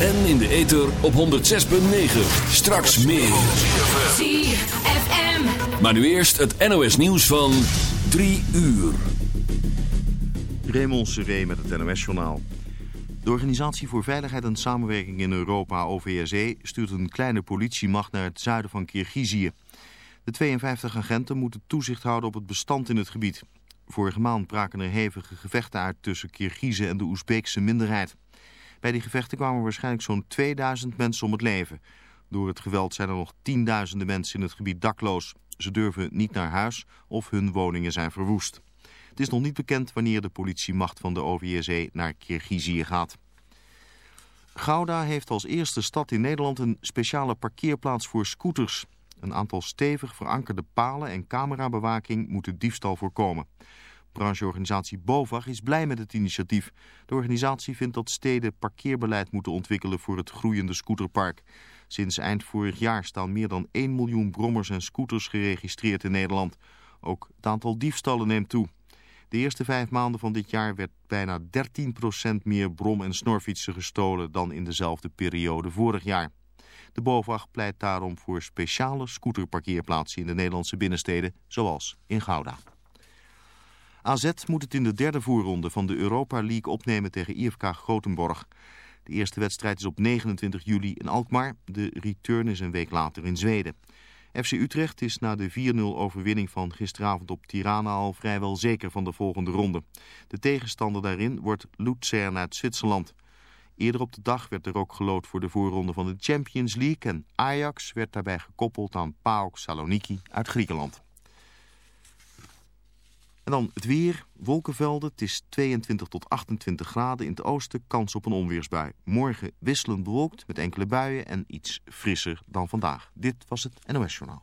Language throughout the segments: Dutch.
En in de ether op 106.9. Straks meer. ZFM. Maar nu eerst het NOS nieuws van 3 uur. Raymond Seré met het NOS-journaal. De Organisatie voor Veiligheid en Samenwerking in Europa, OVSE, stuurt een kleine politiemacht naar het zuiden van Kirgizië. De 52 agenten moeten toezicht houden op het bestand in het gebied. Vorige maand braken er hevige gevechten uit tussen Kirgizen en de Oezbeekse minderheid. Bij die gevechten kwamen waarschijnlijk zo'n 2000 mensen om het leven. Door het geweld zijn er nog tienduizenden mensen in het gebied dakloos. Ze durven niet naar huis of hun woningen zijn verwoest. Het is nog niet bekend wanneer de politiemacht van de OVSE naar Kirgizië gaat. Gouda heeft als eerste stad in Nederland een speciale parkeerplaats voor scooters. Een aantal stevig verankerde palen en camerabewaking moeten diefstal voorkomen. Brancheorganisatie BOVAG is blij met het initiatief. De organisatie vindt dat steden parkeerbeleid moeten ontwikkelen voor het groeiende scooterpark. Sinds eind vorig jaar staan meer dan 1 miljoen brommers en scooters geregistreerd in Nederland. Ook het aantal diefstallen neemt toe. De eerste vijf maanden van dit jaar werd bijna 13% meer brom- en snorfietsen gestolen dan in dezelfde periode vorig jaar. De BOVAG pleit daarom voor speciale scooterparkeerplaatsen in de Nederlandse binnensteden, zoals in Gouda. AZ moet het in de derde voorronde van de Europa League opnemen tegen IFK Gothenburg. De eerste wedstrijd is op 29 juli in Alkmaar. De return is een week later in Zweden. FC Utrecht is na de 4-0 overwinning van gisteravond op Tirana al vrijwel zeker van de volgende ronde. De tegenstander daarin wordt Luzern uit Zwitserland. Eerder op de dag werd er ook gelood voor de voorronde van de Champions League en Ajax werd daarbij gekoppeld aan PAOK Saloniki uit Griekenland. En dan het weer, wolkenvelden, het is 22 tot 28 graden. In het oosten kans op een onweersbui. Morgen wisselend bewolkt met enkele buien en iets frisser dan vandaag. Dit was het NOS Journaal.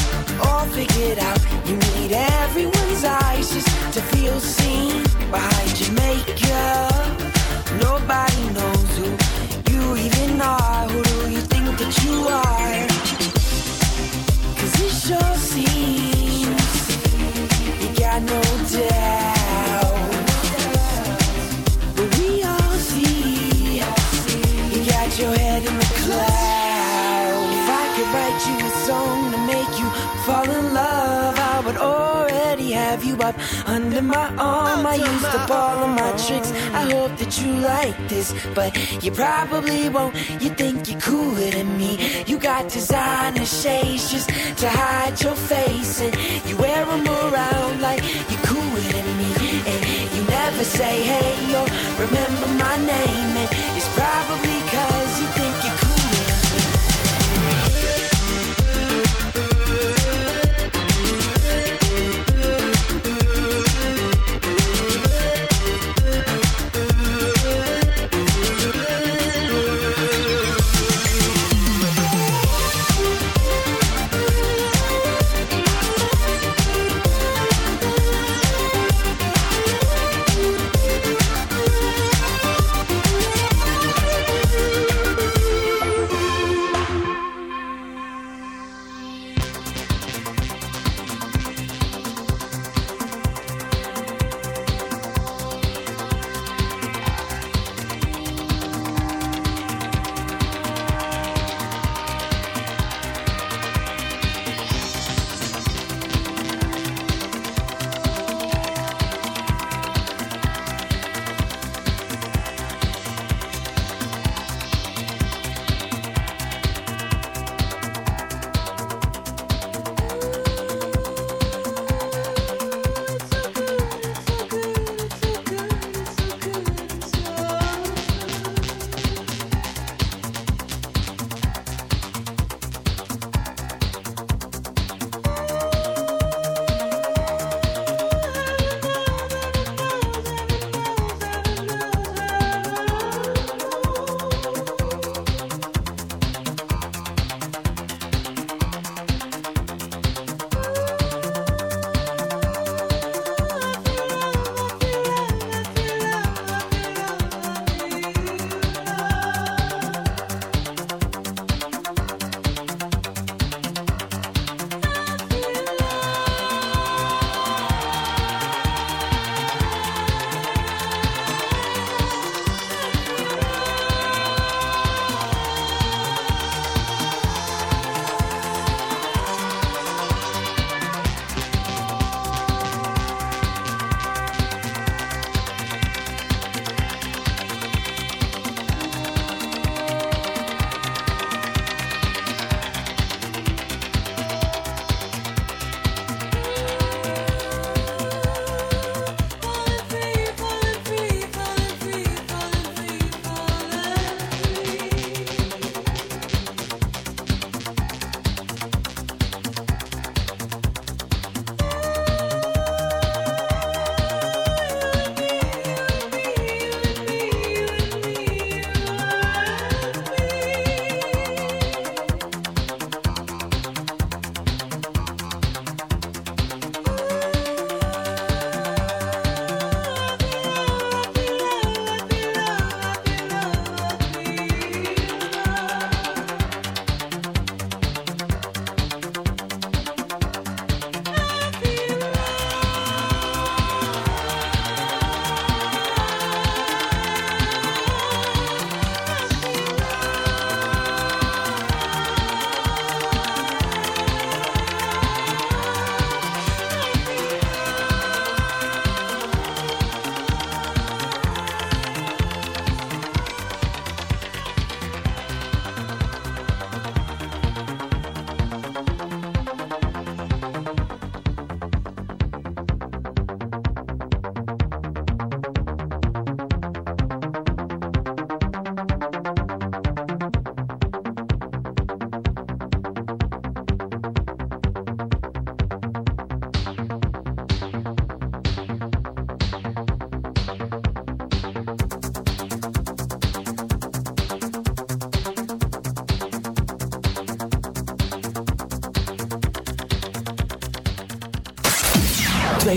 under my arm. I used up all of my tricks. I hope that you like this, but you probably won't. You think you're cooler than me. You got designer shades just to hide your face, and you wear them around like you're cooler than me. And you never say hey or remember my name, and it's probably cause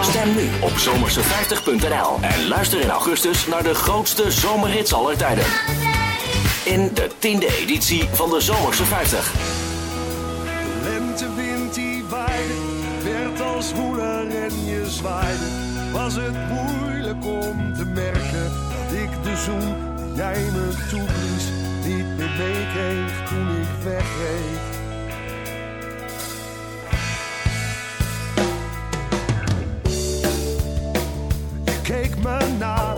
Stem nu op zomerse50.nl en luister in augustus naar de grootste zomerhits aller tijden. In de tiende editie van de Zomerse 50. De lentewind die weide, werd als moeder en je zwaaide. Was het moeilijk om te merken dat ik de zoen jij me toeblies niet meer meekreeg toen ik wegreed. not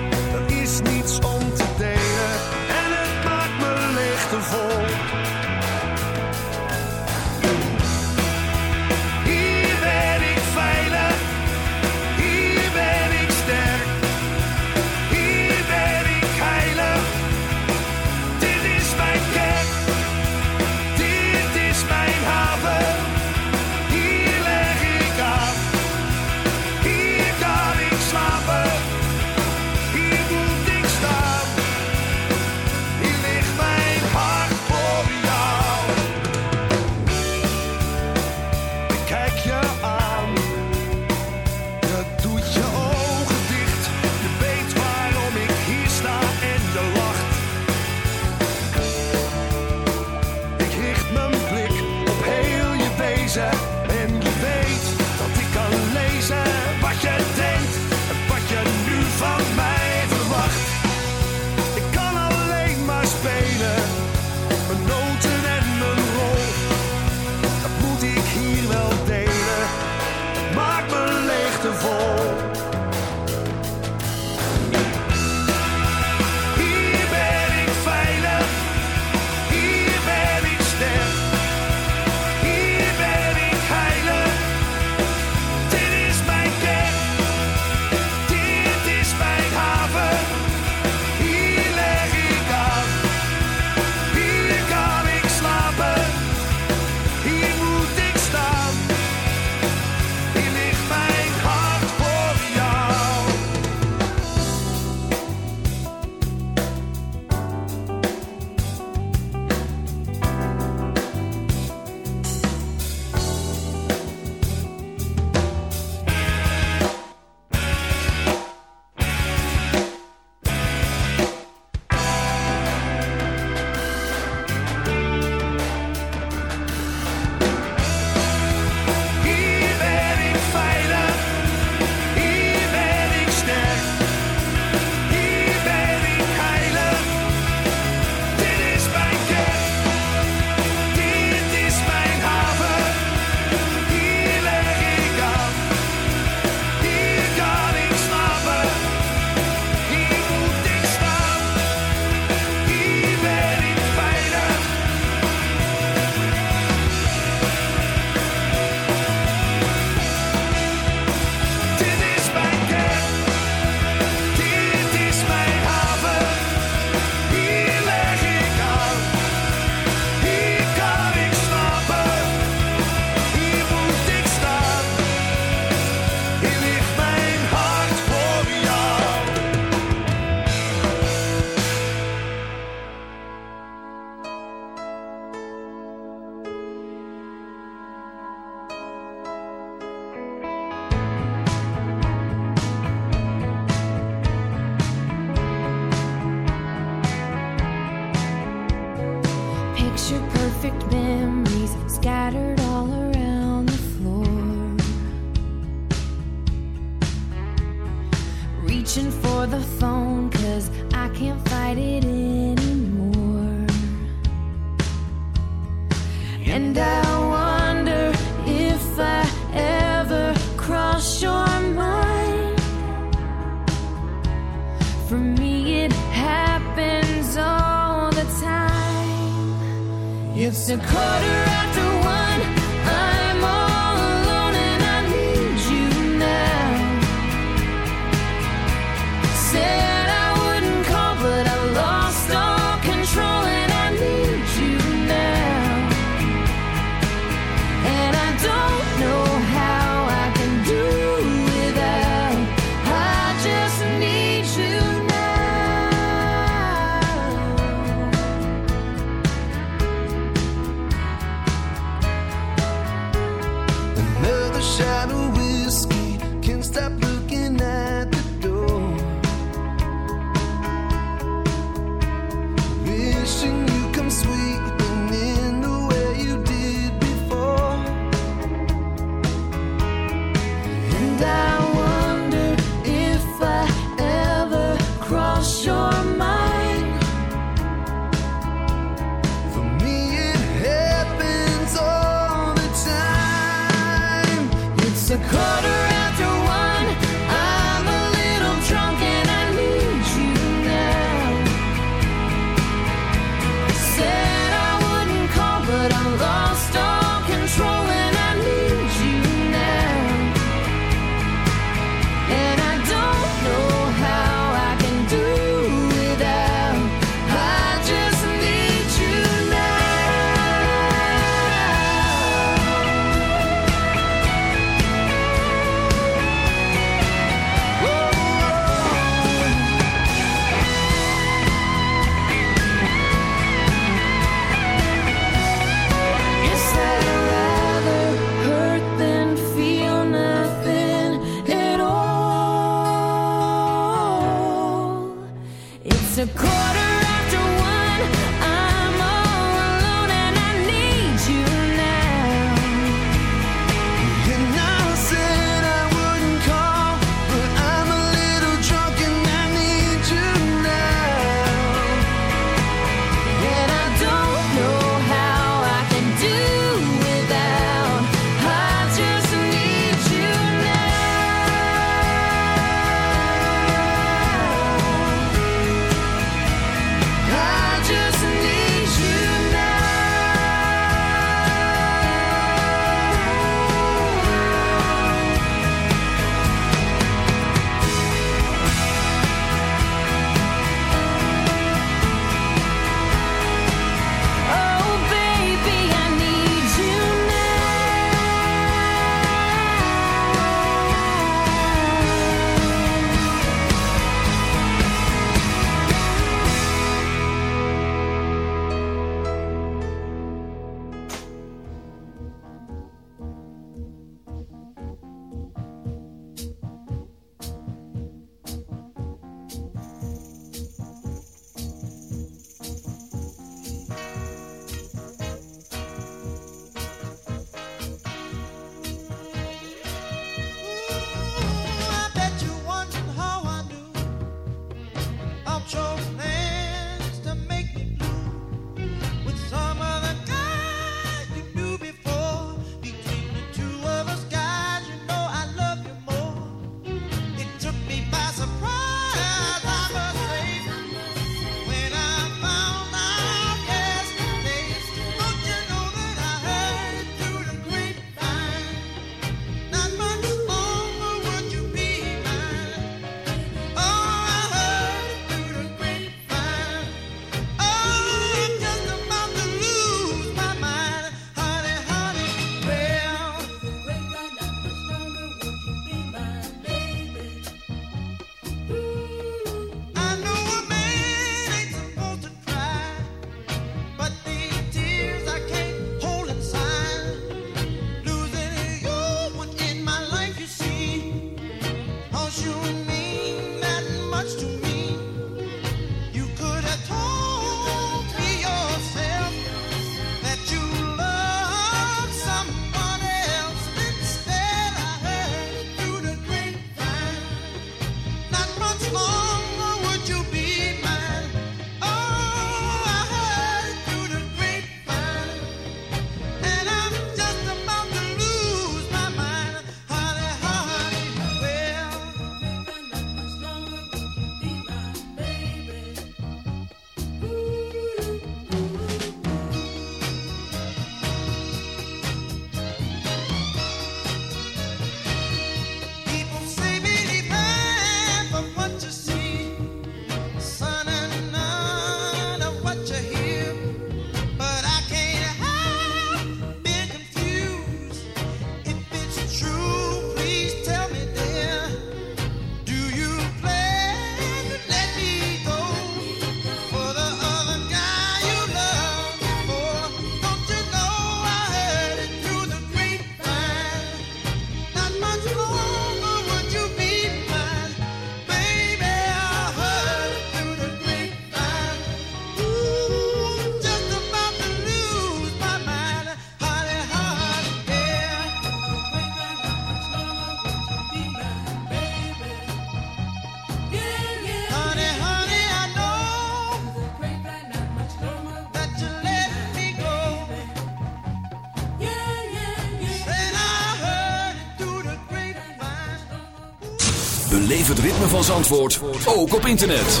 het ritme van Zandvoort ook op internet.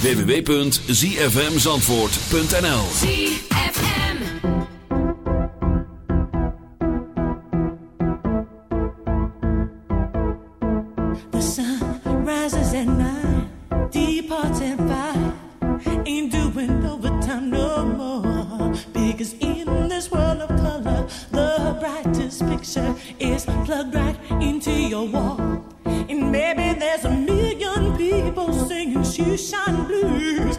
www.zfmzandvoort.nl ZFM The sun rises at night, departs at five. Ain't doing overtime no more. Because in this world of color, the brightest picture is plugged right into your wall. And maybe there's a million people singing shoeshine blues.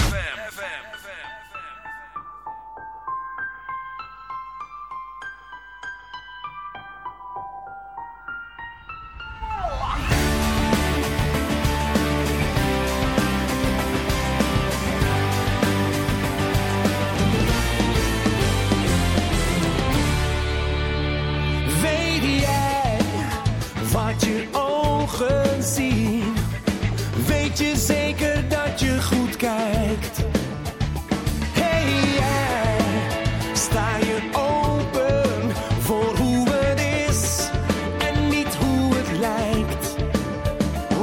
jij wat je ogen zien? Weet je zeker dat je goed kijkt? Hey jij, sta je open voor hoe het is en niet hoe het lijkt.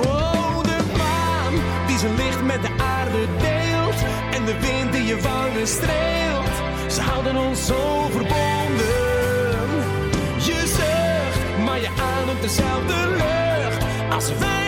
Oh, de maan die zijn licht met de aarde deelt en de wind die je wangen streelt. Ze houden ons zo verbonden dezelfde lucht als wij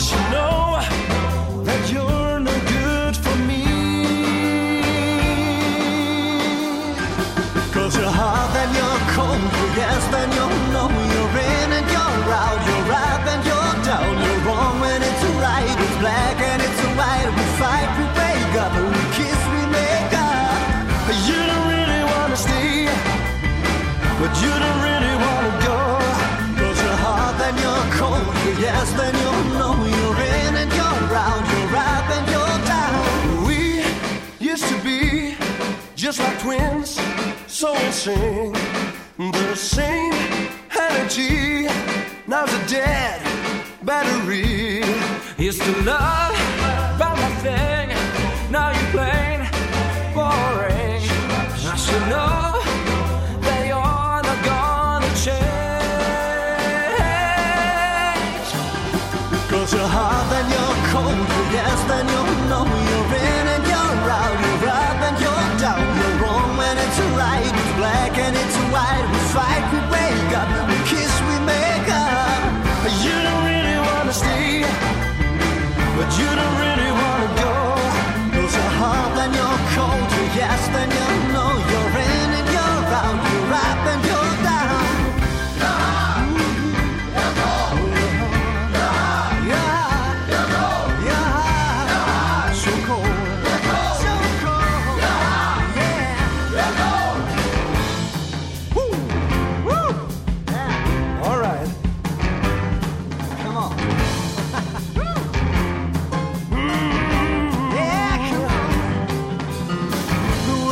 You know. like twins, so in sync, the same energy. Now's a dead battery. Used to love.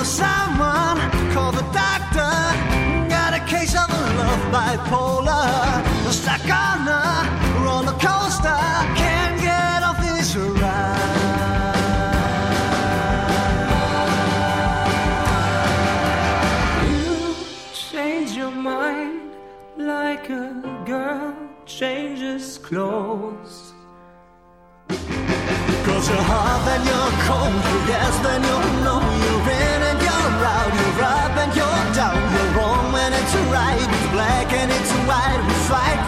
someone call the doctor. Got a case of a love bipolar. Stuck on a roller coaster. Can't get off this ride. You change your mind like a girl changes clothes. Cause you're hot, then you're cold. Yes, then you're. like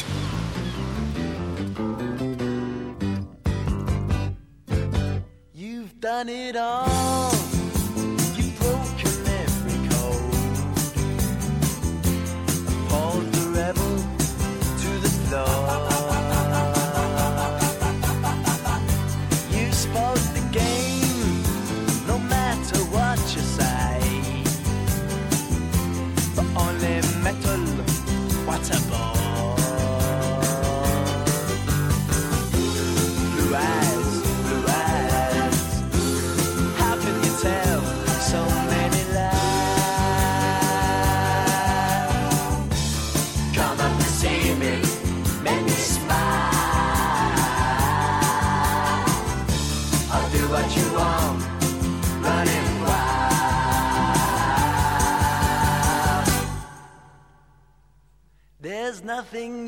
Things.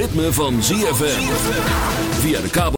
ritme van ZFM. Via de kabel.